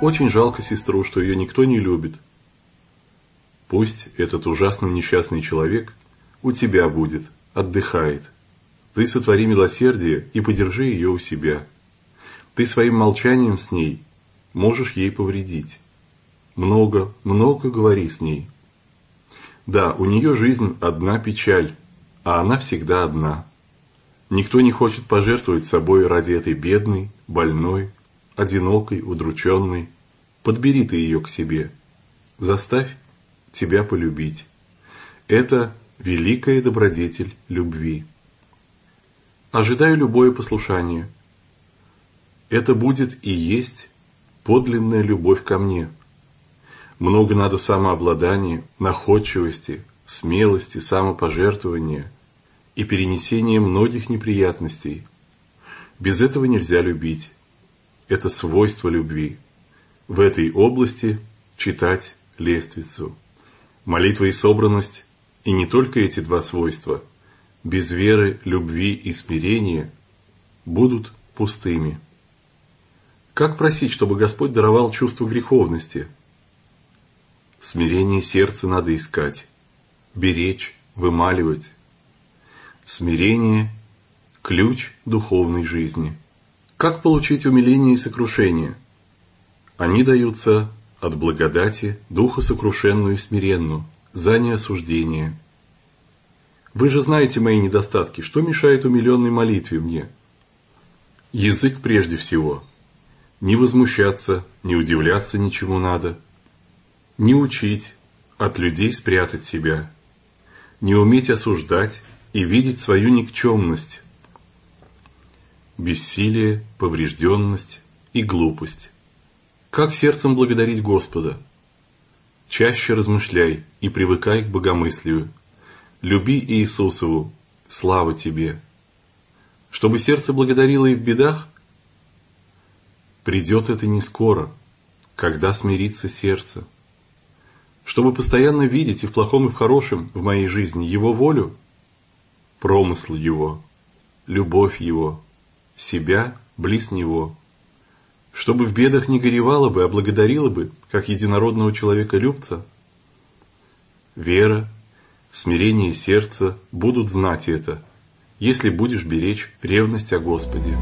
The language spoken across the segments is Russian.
Очень жалко сестру, что ее никто не любит. Пусть этот ужасно несчастный человек у тебя будет, отдыхает. Ты сотвори милосердие и подержи ее у себя. Ты своим молчанием с ней можешь ей повредить. Много, много говори с ней. Да, у нее жизнь одна печаль, а она всегда одна. Никто не хочет пожертвовать собой ради этой бедной, больной, одинокой, удрученной. Подбери ты ее к себе. Заставь тебя полюбить. Это великая добродетель любви. Ожидаю любое послушание. Это будет и есть подлинная любовь ко мне. Много надо самообладания, находчивости, смелости, самопожертвования и перенесения многих неприятностей. Без этого нельзя любить. Это свойство любви. В этой области читать лествицу. Молитва и собранность, и не только эти два свойства, без веры, любви и смирения, будут пустыми. Как просить, чтобы Господь даровал чувство греховности? Смирение сердца надо искать, беречь, вымаливать. Смирение – ключ духовной жизни. Как получить умиление и сокрушение? Они даются от благодати духа сокрушенную и смиренную, за неосуждение. Вы же знаете мои недостатки, что мешает умиленной молитве мне? Язык прежде всего – не возмущаться, не удивляться ничему надо. Не учить, от людей спрятать себя. Не уметь осуждать и видеть свою никчемность. Бессилие, поврежденность и глупость. Как сердцем благодарить Господа? Чаще размышляй и привыкай к богомыслию. Люби Иисусову, слава Тебе. Чтобы сердце благодарило и в бедах, Придет это не скоро, когда смирится сердце. Чтобы постоянно видеть и в плохом, и в хорошем в моей жизни Его волю, промысл Его, любовь Его, себя близ Него. Чтобы в бедах не горевало бы, а благодарило бы, как единородного человека-любца. Вера, смирение сердца будут знать это, если будешь беречь ревность о Господе.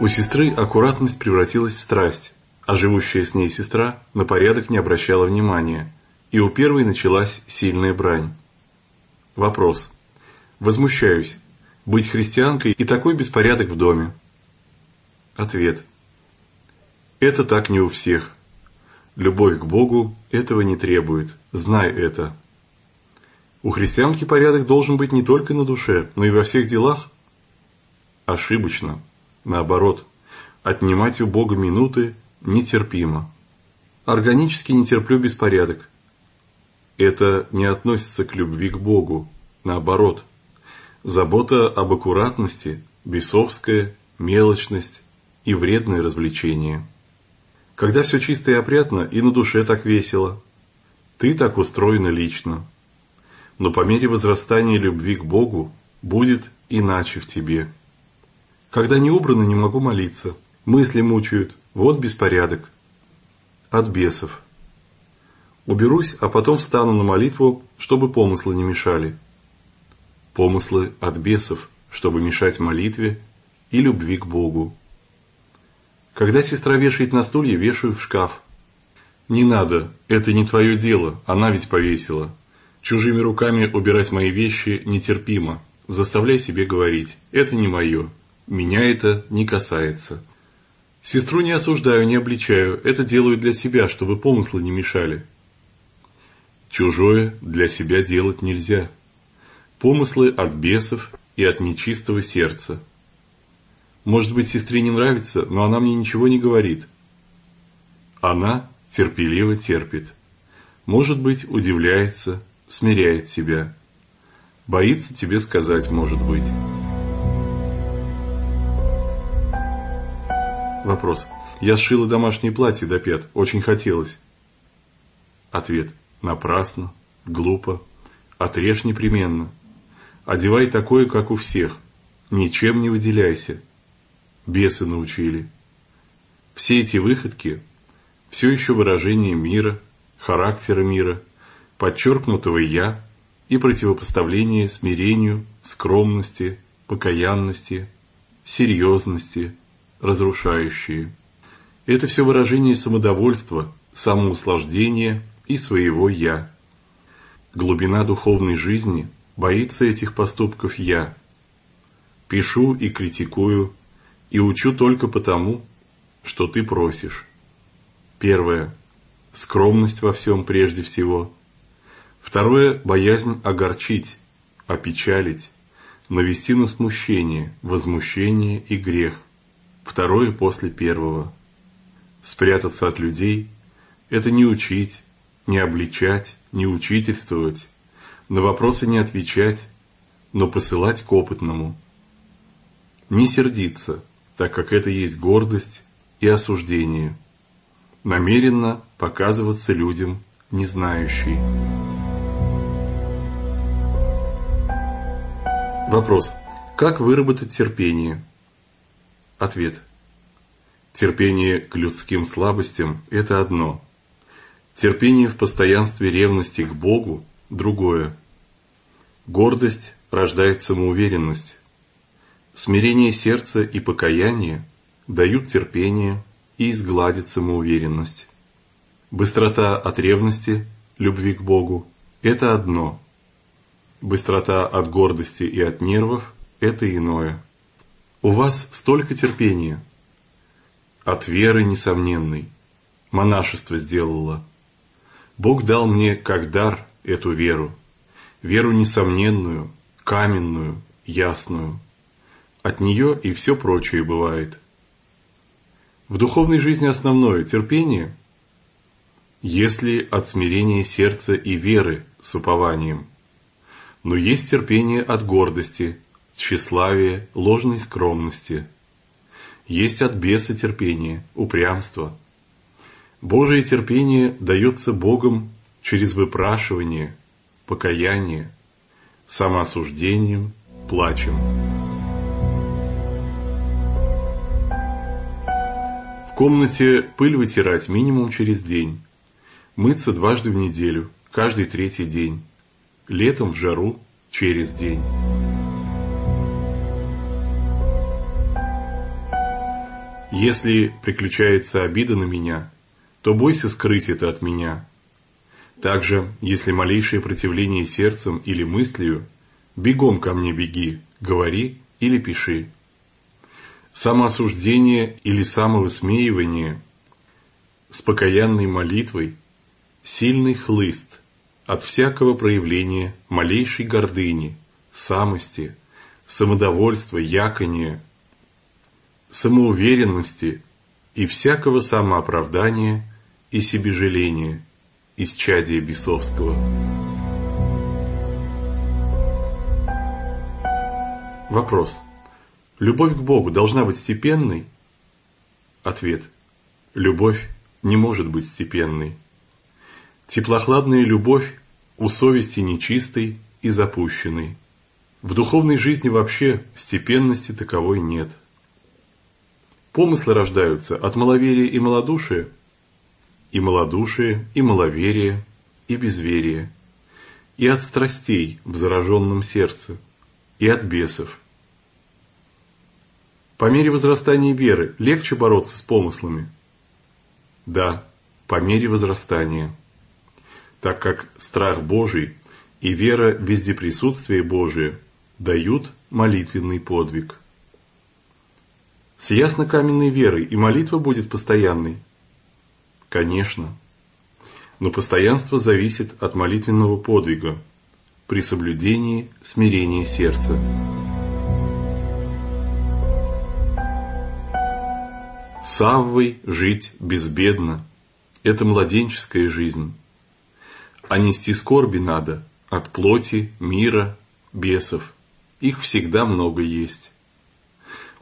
У сестры аккуратность превратилась в страсть, а живущая с ней сестра на порядок не обращала внимания, и у первой началась сильная брань. Вопрос. Возмущаюсь. Быть христианкой и такой беспорядок в доме. Ответ. Это так не у всех. Любовь к Богу этого не требует. Знай это. У христианки порядок должен быть не только на душе, но и во всех делах. Ошибочно. Наоборот, отнимать у Бога минуты нетерпимо. Органически не терплю беспорядок. Это не относится к любви к Богу. Наоборот, забота об аккуратности, бесовская, мелочность и вредное развлечение. Когда все чисто и опрятно, и на душе так весело. Ты так устроена лично. Но по мере возрастания любви к Богу будет иначе в тебе. Когда не убрано, не могу молиться. Мысли мучают. Вот беспорядок. От бесов. Уберусь, а потом встану на молитву, чтобы помыслы не мешали. Помыслы от бесов, чтобы мешать молитве и любви к Богу. Когда сестра вешает на стулья, вешаю в шкаф. Не надо, это не твое дело, она ведь повесила. Чужими руками убирать мои вещи нетерпимо. Заставляй себе говорить, это не мое, меня это не касается. Сестру не осуждаю, не обличаю, это делаю для себя, чтобы помыслы не мешали. Чужое для себя делать нельзя. Помыслы от бесов и от нечистого сердца. Может быть, сестре не нравится, но она мне ничего не говорит. Она терпеливо терпит. Может быть, удивляется, смиряет себя. Боится тебе сказать, может быть. Вопрос. Я сшила домашнее платье до пят. Очень хотелось. Ответ. Напрасно. Глупо. Отрежь непременно. Одевай такое, как у всех. Ничем не выделяйся. бесы научили. Все эти выходки – все еще выражение мира, характера мира, подчеркнутого «я» и противопоставление смирению, скромности, покаянности, серьезности, разрушающие. Это все выражение самодовольства, самоуслаждения и своего «я». Глубина духовной жизни боится этих поступков «я». Пишу и критикую, и учу только потому, что ты просишь. Первое. Скромность во всем прежде всего. Второе – боязнь огорчить, опечалить, навести на смущение, возмущение и грех. Второе после первого. Спрятаться от людей – это не учить, не обличать, не учительствовать, на вопросы не отвечать, но посылать к опытному. Не сердиться, так как это есть гордость и осуждение. Намеренно показываться людям не знающий. Вопрос. Как выработать терпение? Ответ. Терпение к людским слабостям – это одно. Терпение в постоянстве ревности к Богу – другое. Гордость рождает самоуверенность. Смирение сердца и покаяние дают терпение и изгладят самоуверенность. Быстрота от ревности, любви к Богу – это одно – Быстрота от гордости и от нервов – это иное. У вас столько терпения. От веры несомненной. Монашество сделало. Бог дал мне как дар эту веру. Веру несомненную, каменную, ясную. От нее и все прочее бывает. В духовной жизни основное – терпение, если от смирения сердца и веры с упованием – но есть терпение от гордости, тщеславия, ложной скромности. Есть от беса терпение, упрямство. Божие терпение дается Богом через выпрашивание, покаяние, самоосуждением, плачем. В комнате пыль вытирать минимум через день. Мыться дважды в неделю, каждый третий день летом в жару через день. Если приключается обида на меня, то бойся скрыть это от меня. Также, если малейшее противление сердцем или мыслью, бегом ко мне беги, говори или пиши. Самоосуждение или самовысмеивание с покаянной молитвой – сильный хлыст, от всякого проявления малейшей гордыни, самости, самодовольства, якония, самоуверенности и всякого самооправдания и себежаления из чадия бесовского. Вопрос. Любовь к Богу должна быть степенной? Ответ. Любовь не может быть степенной. Теплохладная любовь у совести нечистой и запущенной. В духовной жизни вообще степенности таковой нет. Помыслы рождаются от маловерия и малодушия, и малодушия, и маловерия, и безверия, и от страстей в зараженном сердце, и от бесов. По мере возрастания веры легче бороться с помыслами? Да, по мере возрастания так как страх Божий и вера в вездеприсутствие Божие дают молитвенный подвиг. С ясно-каменной верой и молитва будет постоянной? Конечно. Но постоянство зависит от молитвенного подвига при соблюдении смирения сердца. С Аввой жить безбедно – это младенческая жизнь а нести скорби надо от плоти, мира, бесов. Их всегда много есть.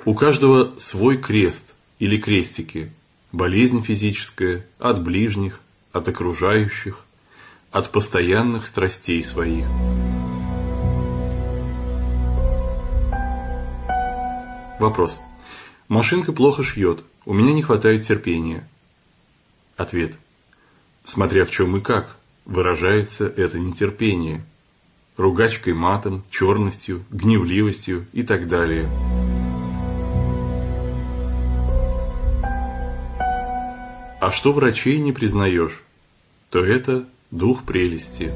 У каждого свой крест или крестики, болезнь физическая, от ближних, от окружающих, от постоянных страстей своих. Вопрос. Машинка плохо шьет, у меня не хватает терпения. Ответ. Смотря в чем и как выражается это нетерпение. Ругачкой матом, черностью, гневливостью и так далее. А что врачей не признаешь, то это дух прелести.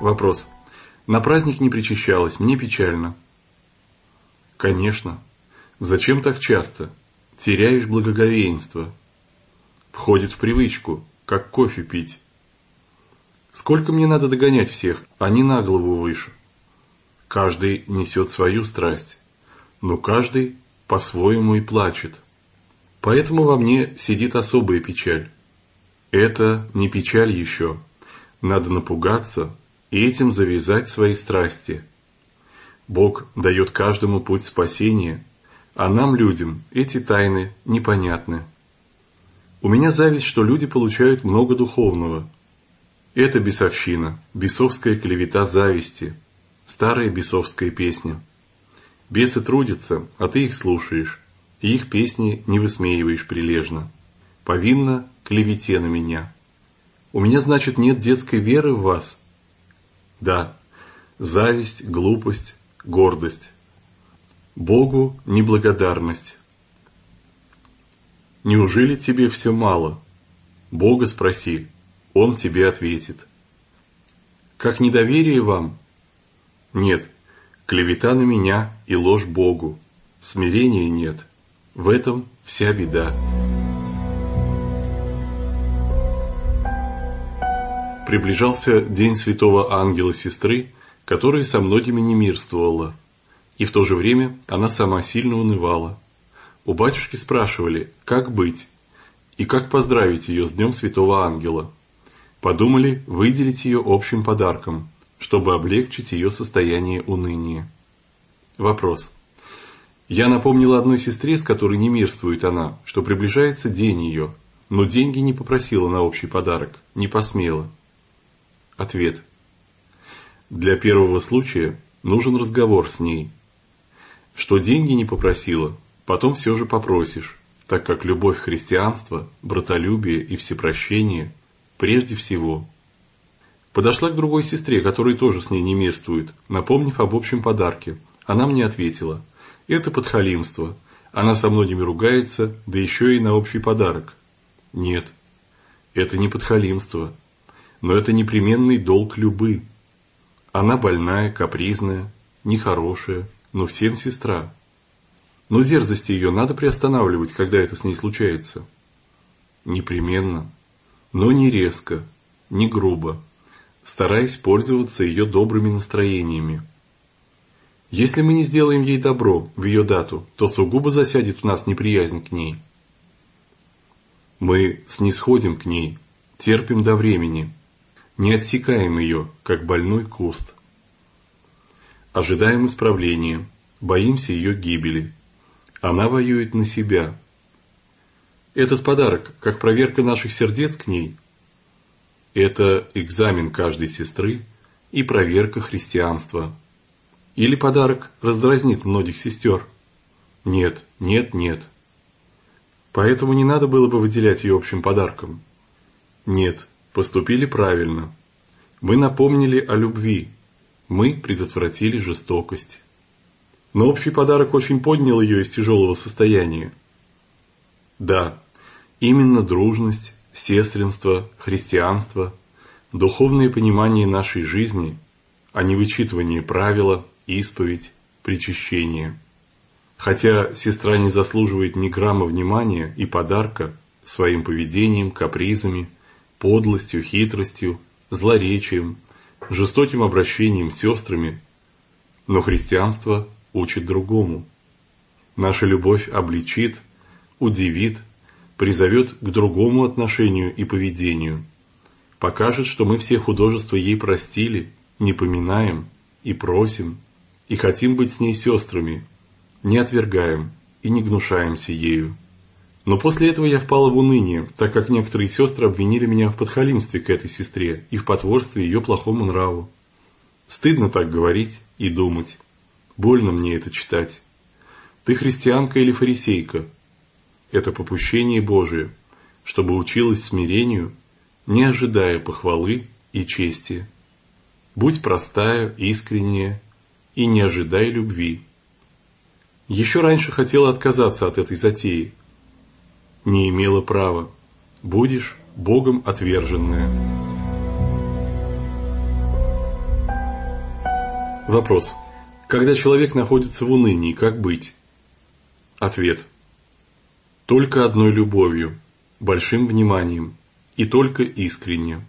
Вопрос. На праздник не причащалась, мне печально. Конечно. Зачем так часто? Теряешь благоговеинство. Входит в привычку, как кофе пить. Сколько мне надо догонять всех, они на голову выше. Каждый несет свою страсть, но каждый по-своему и плачет. Поэтому во мне сидит особая печаль. Это не печаль еще. Надо напугаться и этим завязать свои страсти. Бог дает каждому путь спасения, а нам, людям, эти тайны непонятны. У меня зависть, что люди получают много духовного. Это бесовщина, бесовская клевета зависти, старая бесовская песня. Бесы трудятся, а ты их слушаешь, и их песни не высмеиваешь прилежно. Повинна клевете на меня. У меня, значит, нет детской веры в вас – да, зависть, глупость, гордость. Богу неблагодарность. Неужели тебе все мало? Бога спроси, Он тебе ответит. Как недоверие вам? Нет, клевета на меня и ложь Богу. Смирения нет. В этом вся беда. Приближался день святого ангела-сестры, которая со многими не мирствовала, и в то же время она сама сильно унывала. У батюшки спрашивали, как быть, и как поздравить ее с Днем Святого Ангела. Подумали выделить ее общим подарком, чтобы облегчить ее состояние уныния. Вопрос. Я напомнила одной сестре, с которой не мирствует она, что приближается день ее, но деньги не попросила на общий подарок, не посмела. Ответ. Для первого случая нужен разговор с ней. Что деньги не попросила, потом все же попросишь, так как любовь христианства, братолюбие и всепрощение прежде всего. Подошла к другой сестре, которая тоже с ней не мирствует, напомнив об общем подарке. Она мне ответила, это подхалимство, она со многими ругается, да еще и на общий подарок. Нет, это не подхалимство, но это непременный долг любы. Она больная, капризная, нехорошая, но всем сестра. Но дерзости ее надо приостанавливать, когда это с ней случается. Непременно, но не резко, не грубо, стараясь пользоваться ее добрыми настроениями. Если мы не сделаем ей добро в ее дату, то сугубо засядет в нас неприязнь к ней. Мы снисходим к ней, терпим до времени, не отсекаем ее, как больной куст. Ожидаем исправления, боимся ее гибели. Она воюет на себя. Этот подарок, как проверка наших сердец к ней, это экзамен каждой сестры и проверка христианства. Или подарок раздразнит многих сестер. Нет, нет, нет. Поэтому не надо было бы выделять ее общим подарком. Нет, поступили правильно. Мы напомнили о любви. Мы предотвратили жестокость. Но общий подарок очень поднял ее из тяжелого состояния. Да, именно дружность, сестринство, христианство, духовное понимание нашей жизни, а не вычитывание правила, исповедь, причащение. Хотя сестра не заслуживает ни грамма внимания и подарка своим поведением, капризами – подлостью, хитростью, злоречием, жестоким обращением с сестрами, но христианство учит другому. Наша любовь обличит, удивит, призовет к другому отношению и поведению, покажет, что мы все художества ей простили, не поминаем и просим, и хотим быть с ней сестрами, не отвергаем и не гнушаемся ею. Но после этого я впала в уныние, так как некоторые сестры обвинили меня в подхалимстве к этой сестре и в потворстве ее плохому нраву. Стыдно так говорить и думать. Больно мне это читать. Ты христианка или фарисейка? Это попущение Божие, чтобы училась смирению, не ожидая похвалы и чести. Будь простая, искренняя и не ожидай любви. Еще раньше хотела отказаться от этой затеи. Не имела права. Будешь Богом отверженная. Вопрос. Когда человек находится в унынии, как быть? Ответ. Только одной любовью, большим вниманием и только искренне.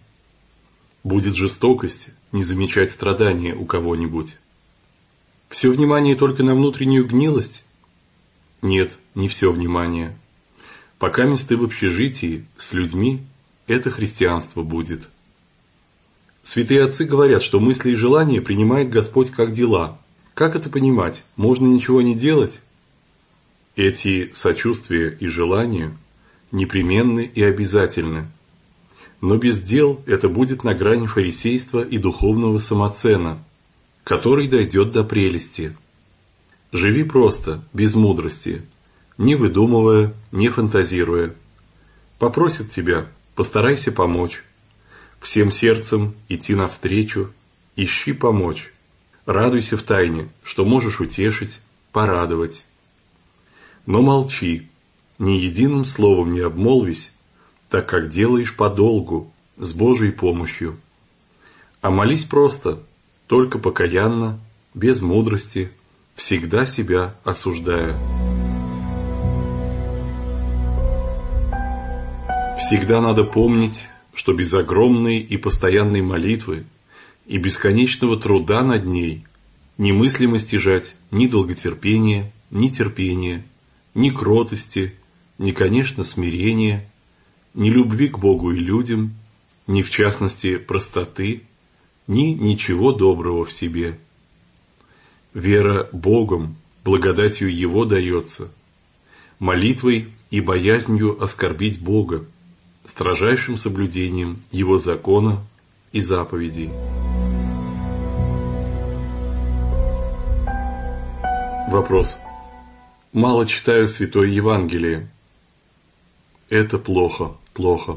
Будет жестокость не замечать страдания у кого-нибудь. Все внимание только на внутреннюю гнилость? Нет, не все внимание. Пока месты в общежитии с людьми, это христианство будет. Святые отцы говорят, что мысли и желания принимает Господь как дела. Как это понимать? Можно ничего не делать? Эти сочувствия и желания непременны и обязательны. Но без дел это будет на грани фарисейства и духовного самоцена – который дойдет до прелести. Живи просто, без мудрости, не выдумывая, не фантазируя. Попросит тебя, постарайся помочь. Всем сердцем идти навстречу, ищи помочь. Радуйся в тайне, что можешь утешить, порадовать. Но молчи, ни единым словом не обмолвись, так как делаешь подолгу, с Божьей помощью. А молись просто, только покаянно, без мудрости, всегда себя осуждая. Всегда надо помнить, что без огромной и постоянной молитвы и бесконечного труда над ней немыслимо стяжать ни долготерпения, ни терпения, ни кротости, ни, конечно, смирения, ни любви к Богу и людям, ни, в частности, простоты – ни ничего доброго в себе. Вера Богом, благодатью Его дается, молитвой и боязнью оскорбить Бога, строжайшим соблюдением Его закона и заповедей. Вопрос. Мало читаю Святое Евангелие. Это плохо, плохо.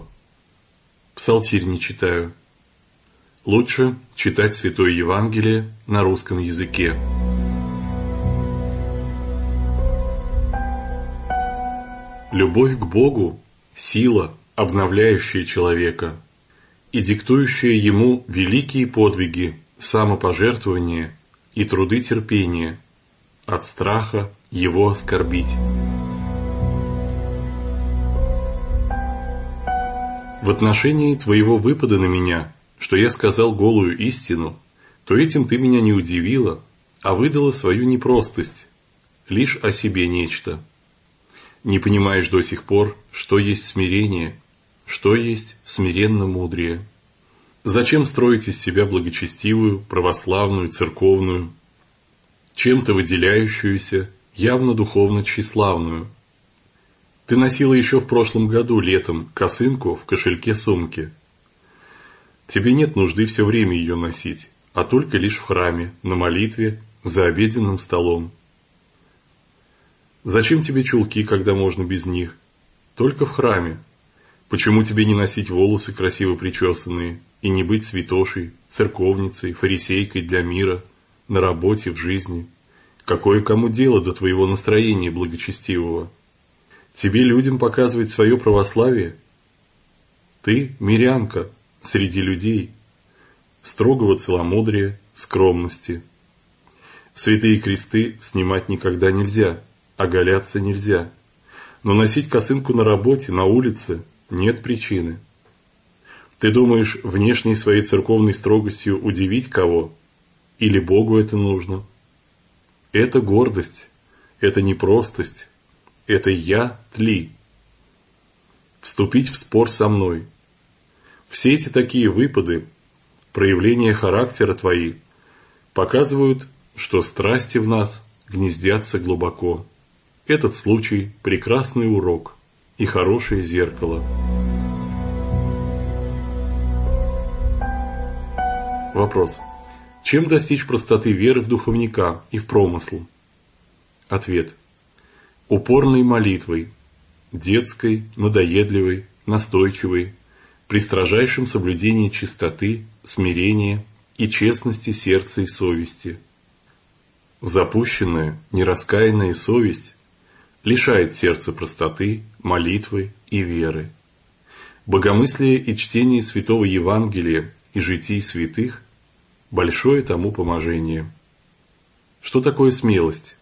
Псалтирь не читаю. Лучше читать Святое Евангелие на русском языке. Любовь к Богу – сила, обновляющая человека и диктующая ему великие подвиги, самопожертвования и труды терпения, от страха его оскорбить. В отношении твоего выпада на меня – что я сказал голую истину, то этим ты меня не удивила, а выдала свою непростость, лишь о себе нечто. Не понимаешь до сих пор, что есть смирение, что есть смиренно мудрее. Зачем строить из себя благочестивую, православную, церковную, чем-то выделяющуюся, явно духовно тщеславную? Ты носила еще в прошлом году летом косынку в кошельке сумки – Тебе нет нужды все время ее носить, а только лишь в храме, на молитве, за обеденным столом. Зачем тебе чулки, когда можно без них? Только в храме. Почему тебе не носить волосы красиво причесанные и не быть святошей, церковницей, фарисейкой для мира, на работе, в жизни? Какое кому дело до твоего настроения благочестивого? Тебе людям показывать свое православие? Ты мирянка, среди людей, строгого целомудрия, скромности. Святые кресты снимать никогда нельзя, оголяться нельзя, но носить косынку на работе, на улице нет причины. Ты думаешь внешней своей церковной строгостью удивить кого? Или Богу это нужно? Это гордость, это непростость, это я тли. Вступить в спор со мной – все эти такие выпады, проявления характера твои, показывают, что страсти в нас гнездятся глубоко. Этот случай – прекрасный урок и хорошее зеркало. Вопрос. Чем достичь простоты веры в духовника и в промысл? Ответ. Упорной молитвой, детской, надоедливой, настойчивой, при строжайшем соблюдении чистоты, смирения и честности сердца и совести. Запущенная, нераскаянная совесть лишает сердца простоты, молитвы и веры. Богомыслие и чтение Святого Евангелия и житий святых – большое тому поможение. Что такое смелость?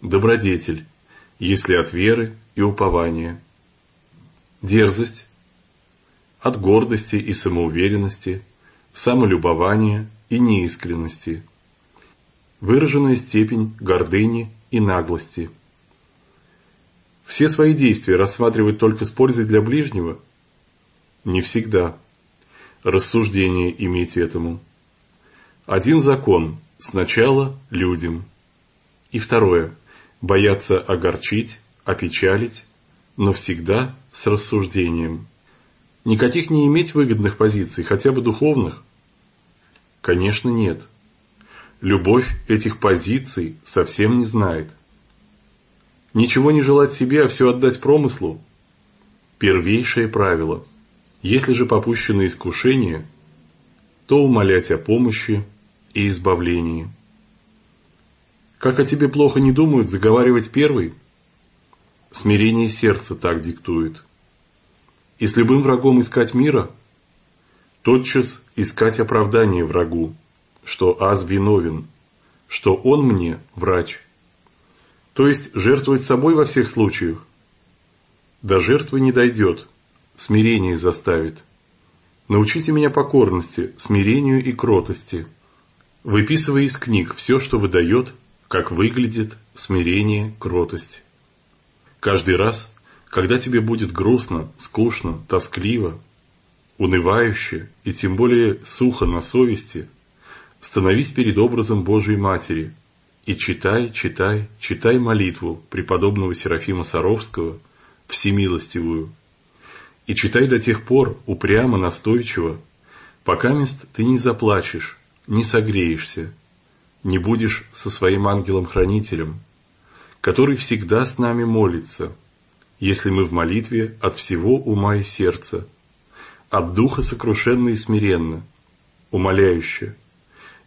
Добродетель, если от веры и упования. Дерзость – от гордости и самоуверенности, самолюбования и неискренности. Выраженная степень гордыни и наглости. Все свои действия рассматривать только с пользой для ближнего? Не всегда. Рассуждение иметь этому. Один закон – сначала людям. И второе – бояться огорчить, опечалить, но всегда с рассуждением. Никаких не иметь выгодных позиций, хотя бы духовных? Конечно, нет. Любовь этих позиций совсем не знает. Ничего не желать себе, а все отдать промыслу – первейшее правило. Если же попущено искушение, то умолять о помощи и избавлении. Как о тебе плохо не думают, заговаривать первый – Смирение сердца так диктует. И с любым врагом искать мира, тотчас искать оправдание врагу, что аз виновен, что он мне врач. То есть жертвовать собой во всех случаях. До жертвы не дойдет, смирение заставит. Научите меня покорности, смирению и кротости, выписывая из книг все, что выдает, как выглядит смирение, кротость. Каждый раз, когда тебе будет грустно, скучно, тоскливо, унывающе и тем более сухо на совести, становись перед образом Божией Матери и читай, читай, читай молитву преподобного Серафима Саровского, всемилостивую, и читай до тех пор упрямо, настойчиво, пока мест ты не заплачешь, не согреешься, не будешь со своим ангелом-хранителем, который всегда с нами молится, если мы в молитве от всего ума и сердца, от духа сокрушенно и смиренно, умоляюще,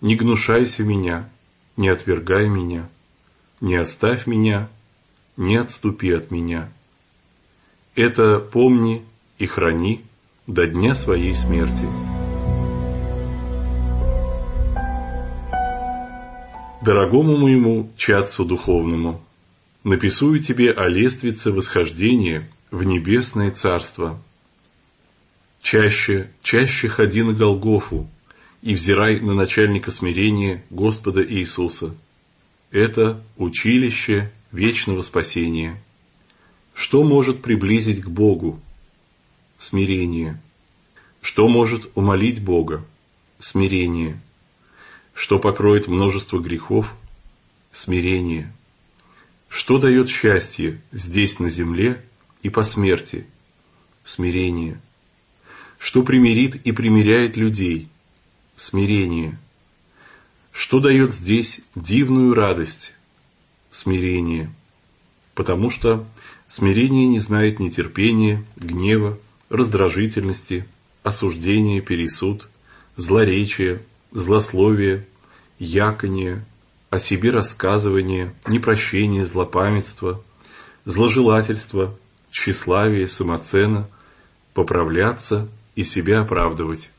не гнушайся меня, не отвергай меня, не оставь меня, не отступи от меня. Это помни и храни до дня своей смерти. Дорогому моему чадцу духовному, написую тебе о лествице восхождения в небесное царство. Чаще, чаще ходи на Голгофу и взирай на начальника смирения Господа Иисуса. Это училище вечного спасения. Что может приблизить к Богу? Смирение. Что может умолить Бога? Смирение. Что покроет множество грехов? Смирение. Что дает счастье здесь на земле и по смерти? Смирение. Что примирит и примиряет людей? Смирение. Что дает здесь дивную радость? Смирение. Потому что смирение не знает нетерпения, гнева, раздражительности, осуждения, пересуд, злоречия, злословия, якония, о себе рассказывание, непрощение, злопамятство, зложелательство, тщеславие, самоцена, поправляться и себя оправдывать.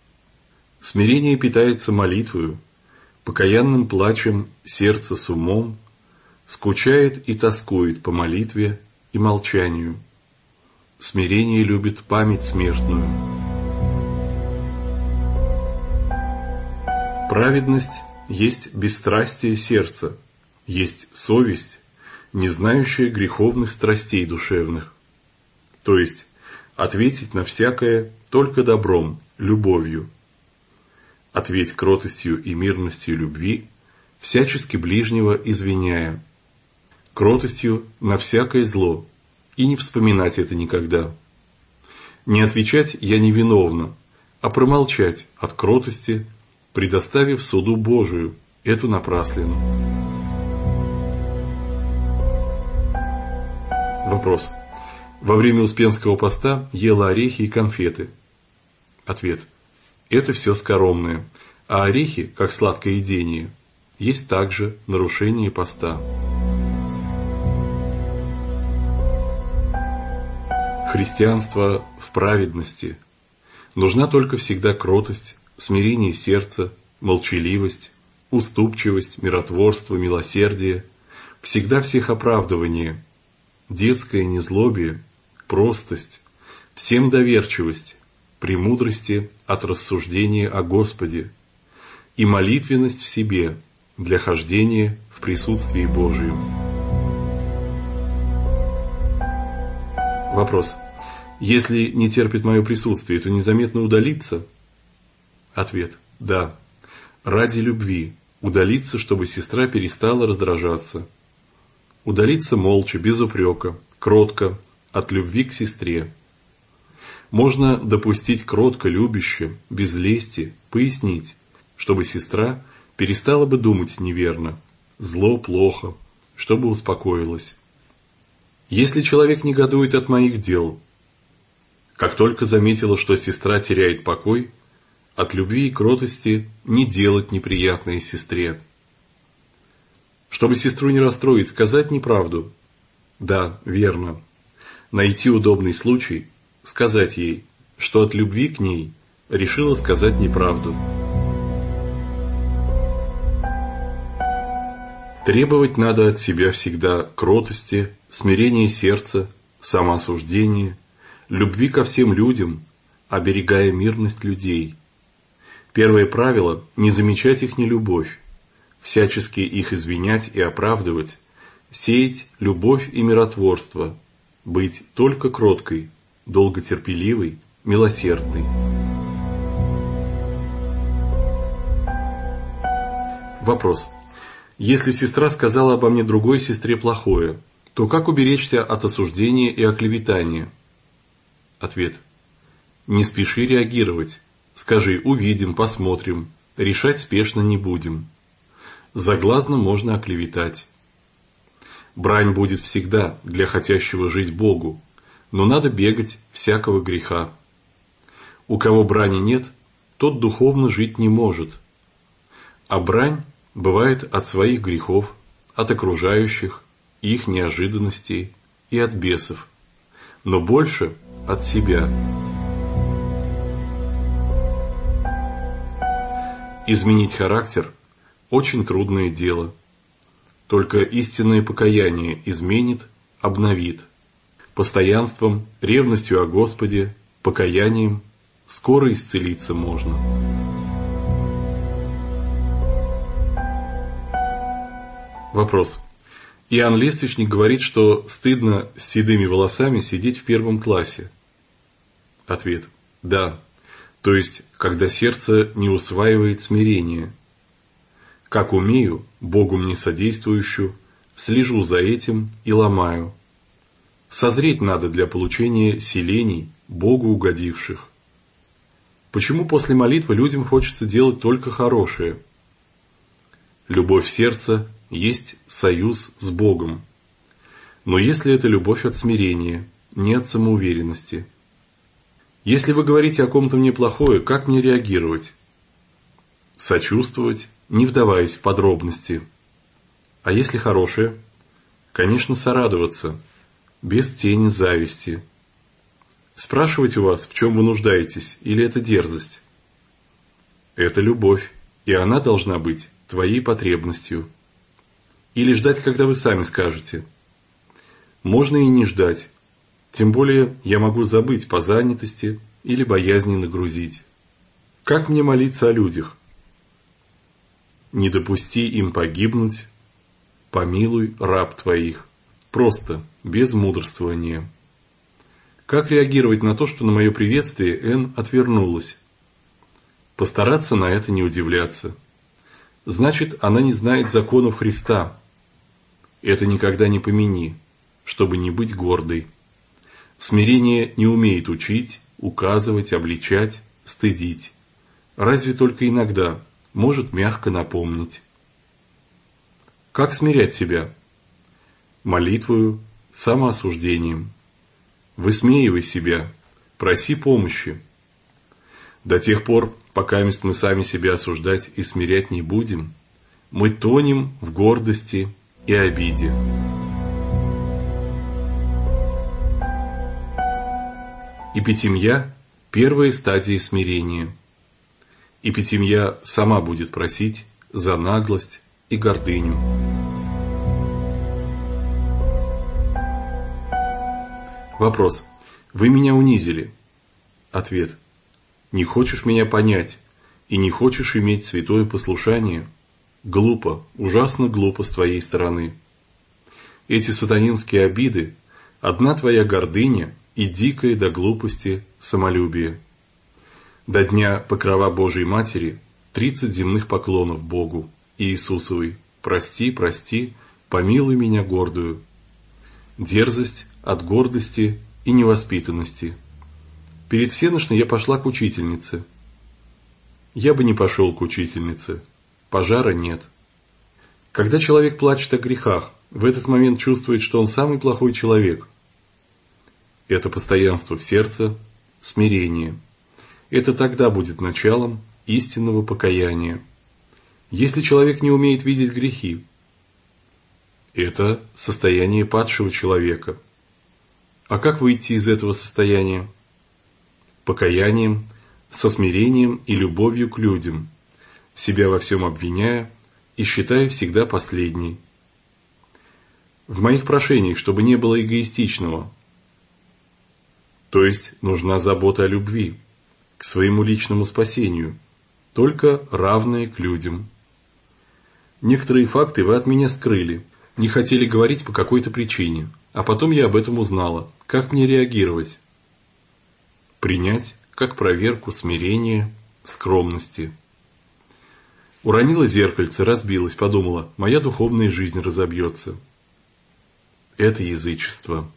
Смирение питается молитвою, покаянным плачем сердце с умом, скучает и тоскует по молитве и молчанию. Смирение любит память смертную. Праведность есть бесстрастие сердца, есть совесть, не знающая греховных страстей душевных. То есть, ответить на всякое только добром, любовью. Ответь кротостью и мирностью любви, всячески ближнего извиняя. Кротостью на всякое зло, и не вспоминать это никогда. Не отвечать «я невиновна», а промолчать от кротости предоставив суду Божию эту напраслину. Вопрос. Во время Успенского поста ела орехи и конфеты. Ответ. Это все скоромное, а орехи, как сладкое едение, есть также нарушение поста. Христианство в праведности. Нужна только всегда кротость, смирение сердца, молчаливость, уступчивость, миротворство, милосердие, всегда всех оправдывание, детское незлобие, простость, всем доверчивость, премудрости от рассуждения о Господе и молитвенность в себе для хождения в присутствии Божием. Вопрос. Если не терпит мое присутствие, то незаметно удалиться? Ответ. Да. Ради любви. Удалиться, чтобы сестра перестала раздражаться. Удалиться молча, без упрека, кротко, от любви к сестре. Можно допустить кротко, любяще, без лести, пояснить, чтобы сестра перестала бы думать неверно, зло плохо, чтобы успокоилась. Если человек негодует от моих дел, как только заметила, что сестра теряет покой, от любви и кротости не делать неприятное сестре. Чтобы сестру не расстроить, сказать неправду. Да, верно. Найти удобный случай, сказать ей, что от любви к ней решила сказать неправду. Требовать надо от себя всегда кротости, смирения сердца, самоосуждения, любви ко всем людям, оберегая мирность людей. Первое правило – не замечать их нелюбовь, всячески их извинять и оправдывать, сеять любовь и миротворство, быть только кроткой, долготерпеливой, милосердной. Вопрос. Если сестра сказала обо мне другой сестре плохое, то как уберечься от осуждения и оклеветания? Ответ. Не спеши реагировать. Скажи «увидим», «посмотрим», решать спешно не будем. Заглазно можно оклеветать. Брань будет всегда для хотящего жить Богу, но надо бегать всякого греха. У кого брани нет, тот духовно жить не может. А брань бывает от своих грехов, от окружающих, их неожиданностей и от бесов, но больше от себя. Изменить характер – очень трудное дело. Только истинное покаяние изменит, обновит. Постоянством, ревностью о Господе, покаянием скоро исцелиться можно. Вопрос. Иоанн Лествичник говорит, что стыдно с седыми волосами сидеть в первом классе. Ответ. Да. То есть, когда сердце не усваивает смирение. Как умею, Богу мне содействующую, слежу за этим и ломаю. Созреть надо для получения селений, Богу угодивших. Почему после молитвы людям хочется делать только хорошее? Любовь сердца есть союз с Богом. Но если это любовь от смирения, не от самоуверенности. Если вы говорите о ком-то мне плохое, как мне реагировать? Сочувствовать, не вдаваясь в подробности. А если хорошее? Конечно, сорадоваться, без тени зависти. Спрашивать у вас, в чем вы нуждаетесь, или это дерзость? Это любовь, и она должна быть твоей потребностью. Или ждать, когда вы сами скажете. Можно и не ждать. Тем более я могу забыть по занятости или боязни нагрузить. Как мне молиться о людях? Не допусти им погибнуть, помилуй раб твоих. Просто, без мудрствования. Как реагировать на то, что на мое приветствие Н отвернулась? Постараться на это не удивляться. Значит, она не знает законов Христа, это никогда не помяни, чтобы не быть гордой. Смирение не умеет учить, указывать, обличать, стыдить. Разве только иногда, может мягко напомнить. Как смирять себя? Молитвою, самоосуждением. Высмеивай себя, проси помощи. До тех пор, пока мы сами себя осуждать и смирять не будем, мы тонем в гордости и обиде. Эпитемья – первая стадия смирения. Эпитемья сама будет просить за наглость и гордыню. Вопрос. Вы меня унизили. Ответ. Не хочешь меня понять и не хочешь иметь святое послушание? Глупо, ужасно глупо с твоей стороны. Эти сатанинские обиды – одна твоя гордыня и дикое до глупости самолюбие. До дня покрова Божией Матери тридцать земных поклонов Богу Иисусовой. Прости, прости, помилуй меня гордую. Дерзость от гордости и невоспитанности. Перед всеношной я пошла к учительнице. Я бы не пошел к учительнице. Пожара нет. Когда человек плачет о грехах, в этот момент чувствует, что он самый плохой человек – это постоянство в сердце, смирение. Это тогда будет началом истинного покаяния. Если человек не умеет видеть грехи, это состояние падшего человека. А как выйти из этого состояния? Покаянием, со смирением и любовью к людям, себя во всем обвиняя и считая всегда последней. В моих прошениях, чтобы не было эгоистичного, то есть нужна забота о любви, к своему личному спасению, только равная к людям. Некоторые факты вы от меня скрыли, не хотели говорить по какой-то причине, а потом я об этом узнала. Как мне реагировать? Принять как проверку смирения, скромности. Уронила зеркальце, разбилась, подумала, моя духовная жизнь разобьется. Это язычество.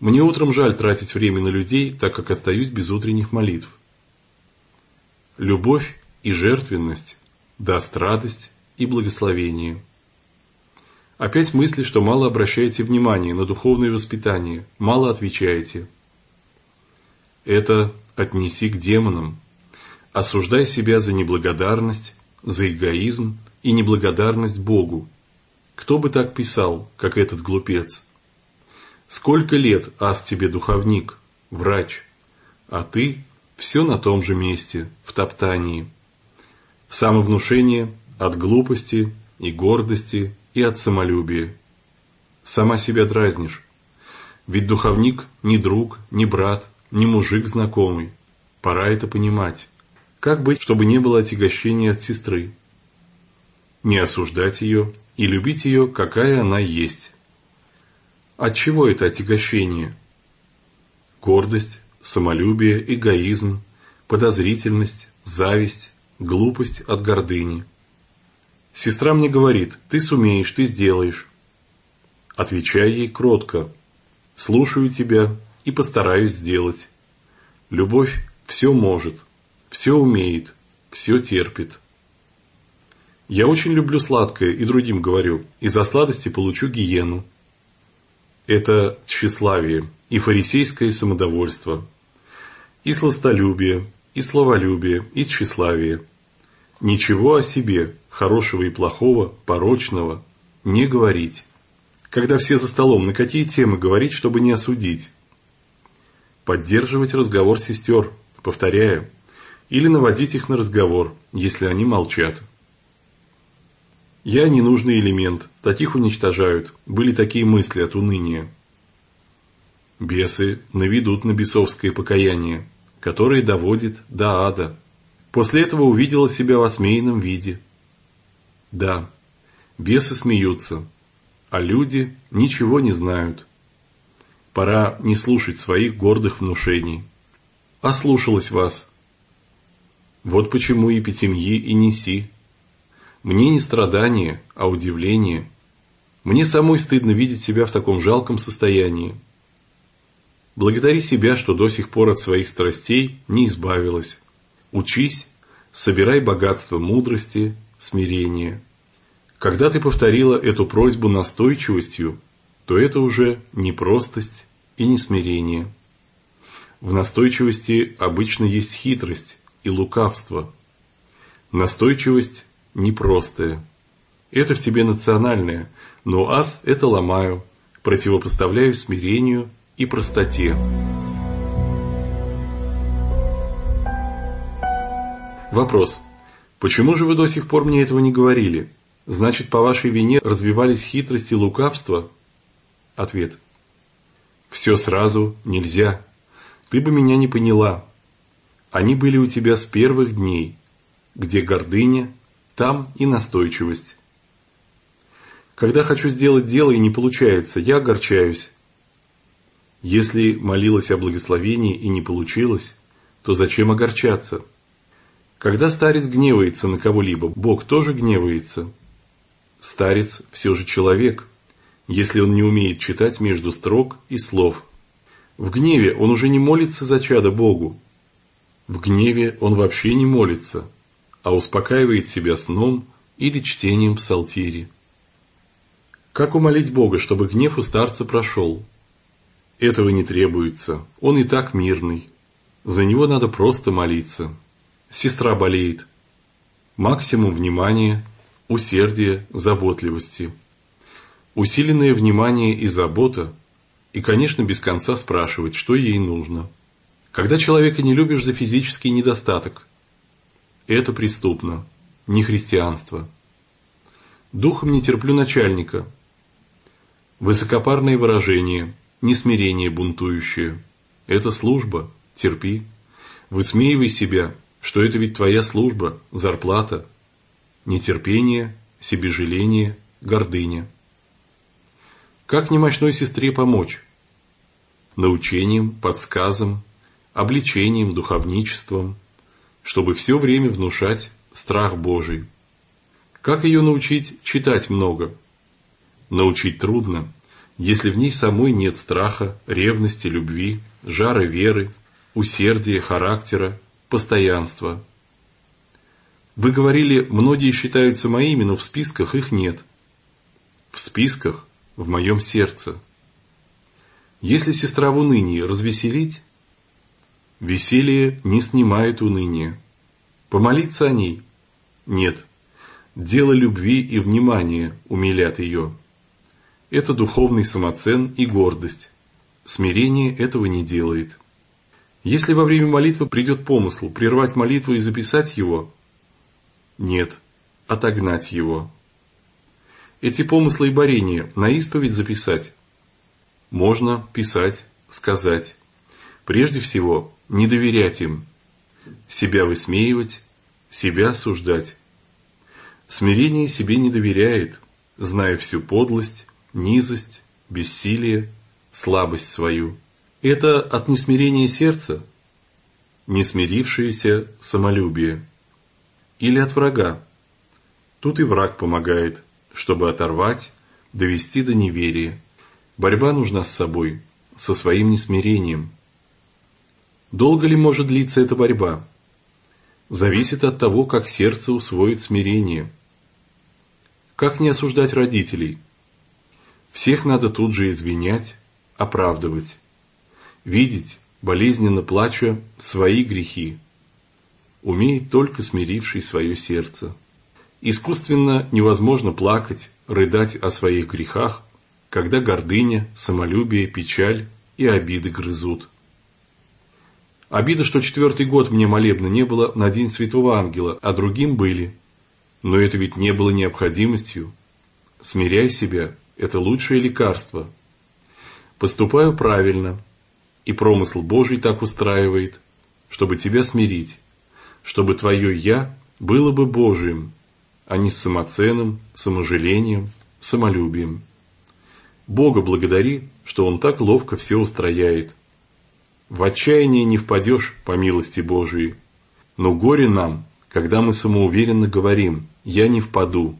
Мне утром жаль тратить время на людей, так как остаюсь без утренних молитв. Любовь и жертвенность даст радость и благословение. Опять мысли, что мало обращаете внимание на духовное воспитание, мало отвечаете. Это отнеси к демонам. Осуждай себя за неблагодарность, за эгоизм и неблагодарность Богу. Кто бы так писал, как этот глупец? Сколько лет ас тебе духовник, врач, а ты все на том же месте, в топтании. Самовнушение от глупости и гордости и от самолюбия. Сама себя дразнишь. Ведь духовник не друг, не брат, не мужик знакомый. Пора это понимать. Как быть, чтобы не было отягощения от сестры? Не осуждать ее и любить ее, какая она есть. От чего это отягощение? Гордость, самолюбие, эгоизм, подозрительность, зависть, глупость от гордыни. Сестра мне говорит, ты сумеешь, ты сделаешь. Отвечай ей кротко. Слушаю тебя и постараюсь сделать. Любовь все может, все умеет, все терпит. Я очень люблю сладкое и другим говорю, и за сладости получу гиену это тщеславие, и фарисейское самодовольство, и сластолюбие, и словолюбие, и тщеславие. Ничего о себе, хорошего и плохого, порочного, не говорить. Когда все за столом, на какие темы говорить, чтобы не осудить? Поддерживать разговор сестер, повторяю, или наводить их на разговор, если они молчат. Я ненужный элемент, таких уничтожают, были такие мысли от уныния. Бесы наведут на бесовское покаяние, которое доводит до ада. После этого увидела себя в осмеянном виде. Да, бесы смеются, а люди ничего не знают. Пора не слушать своих гордых внушений. Ослушалась вас. Вот почему и Пятимьи, и Неси мне не страдание, а удивление. Мне самой стыдно видеть себя в таком жалком состоянии. Благодари себя, что до сих пор от своих страстей не избавилась. Учись, собирай богатство мудрости, смирения. Когда ты повторила эту просьбу настойчивостью, то это уже не простость и не смирение. В настойчивости обычно есть хитрость и лукавство. Настойчивость непростая. Это в тебе национальное, но ас это ломаю, противопоставляю смирению и простоте. Вопрос. Почему же вы до сих пор мне этого не говорили? Значит, по вашей вине развивались хитрость и лукавство? Ответ. Все сразу нельзя. Ты бы меня не поняла. Они были у тебя с первых дней. Где гордыня, там и настойчивость. Когда хочу сделать дело и не получается, я огорчаюсь. Если молилась о благословении и не получилось, то зачем огорчаться? Когда старец гневается на кого-либо, Бог тоже гневается. Старец все же человек, если он не умеет читать между строк и слов. В гневе он уже не молится за чадо Богу. В гневе он вообще не молится, а успокаивает себя сном или чтением псалтири. Как умолить Бога, чтобы гнев у старца прошел? Этого не требуется, он и так мирный. За него надо просто молиться. Сестра болеет. Максимум внимания, усердия, заботливости. Усиленное внимание и забота, и, конечно, без конца спрашивать, что ей нужно. Когда человека не любишь за физический недостаток, это преступно, не христианство. Духом не терплю начальника. Высокопарные выражения, несмирение бунтующее. Это служба, терпи. Высмеивай себя, что это ведь твоя служба, зарплата, нетерпение, себежаление, гордыня. Как немощной сестре помочь? Научением, подсказом, обличением, духовничеством, чтобы все время внушать страх Божий. Как ее научить читать много? Научить трудно, если в ней самой нет страха, ревности, любви, жара веры, усердия, характера, постоянство. Вы говорили, многие считаются моими, но в списках их нет. В списках в моем сердце. Если сестра в унынии развеселить, веселье не снимает уныния. Помолиться о ней? Нет. Дело любви и внимания умилят ее. Это духовный самоцен и гордость. Смирение этого не делает. Если во время молитвы придет помысл прервать молитву и записать его, нет, отогнать его. Эти помыслы и борения на исповедь записать. Можно писать, сказать. Прежде всего, не доверять им. Себя высмеивать, себя осуждать. Смирение себе не доверяет, зная всю подлость, низость, бессилие, слабость свою. Это от несмирения сердца, несмирившееся самолюбие. Или от врага. Тут и враг помогает, чтобы оторвать, довести до неверия. Борьба нужна с собой, со своим несмирением. Долго ли может длиться эта борьба? Зависит от того, как сердце усвоит смирение. Как не осуждать родителей? Всех надо тут же извинять, оправдывать видеть, болезненно плача, свои грехи. Умеет только смиривший свое сердце. Искусственно невозможно плакать, рыдать о своих грехах, когда гордыня, самолюбие, печаль и обиды грызут. Обида, что четвертый год мне молебно не было на День Святого Ангела, а другим были. Но это ведь не было необходимостью. Смиряй себя, это лучшее лекарство. Поступаю правильно, и промысл Божий так устраивает, чтобы тебя смирить, чтобы твое «я» было бы Божиим, а не с самоценом, саможалением, самолюбием. Бога благодари, что Он так ловко все устрояет. В отчаяние не впадешь по милости Божией, но горе нам, когда мы самоуверенно говорим «я не впаду».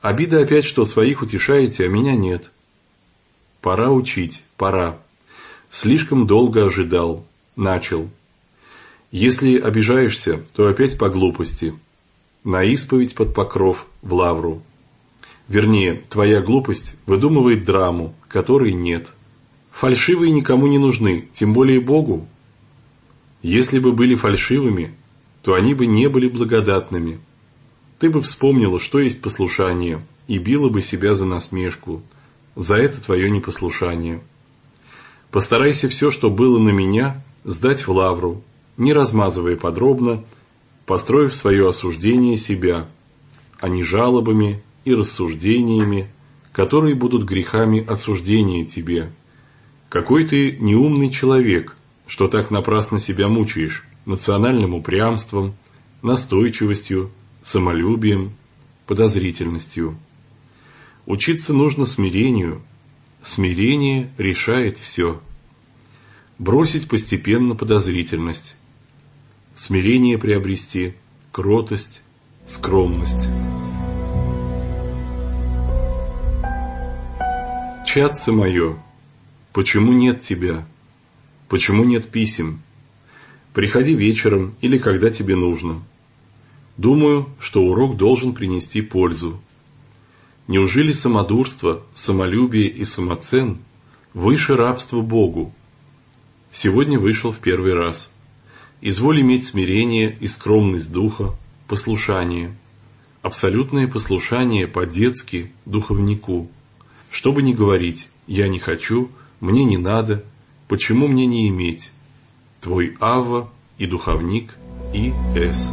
Обида опять, что своих утешаете, а меня нет. Пора учить, пора. Слишком долго ожидал. Начал. Если обижаешься, то опять по глупости. На исповедь под покров, в лавру. Вернее, твоя глупость выдумывает драму, которой нет. Фальшивые никому не нужны, тем более Богу. Если бы были фальшивыми, то они бы не были благодатными. Ты бы вспомнила, что есть послушание, и била бы себя за насмешку, за это твое непослушание. Постарайся все, что было на меня, сдать в лавру, не размазывая подробно, построив свое осуждение себя, а не жалобами и рассуждениями, которые будут грехами осуждения тебе. Какой ты неумный человек, что так напрасно себя мучаешь национальным упрямством, настойчивостью, самолюбием, подозрительностью. Учиться нужно смирению. Смирение решает все. Бросить постепенно подозрительность. Смирение приобрести, кротость, скромность. Чатце мое, почему нет тебя? Почему нет писем? Приходи вечером или когда тебе нужно. Думаю, что урок должен принести пользу. Неужели самодурство, самолюбие и самоцен выше рабства Богу? Сегодня вышел в первый раз. Изволь иметь смирение и скромность духа, послушание. Абсолютное послушание по-детски духовнику – что бы ни говорить, я не хочу, мне не надо, почему мне не иметь? Твой Авва и духовник И. С.